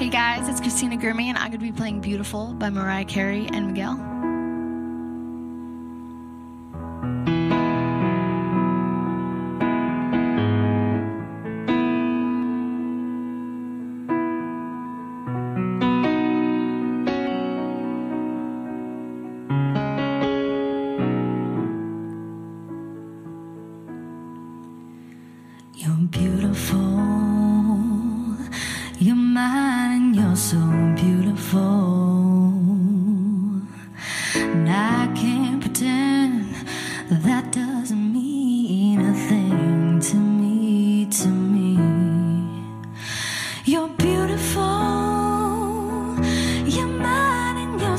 Hey guys, it's Christina Grimmie, and I'm going to be playing Beautiful by Mariah Carey and Miguel. You're beautiful. You're mine so beautiful. And I can't pretend that that doesn't mean a thing to me, to me. You're beautiful. You're mine and you're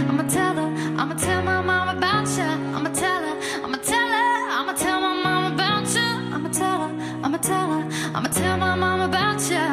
I'ma tell my mom about you. I'ma tell her. I'ma tell her. I'ma tell my mom about you. I'ma tell her. I'ma tell her. I'ma tell my mom about you.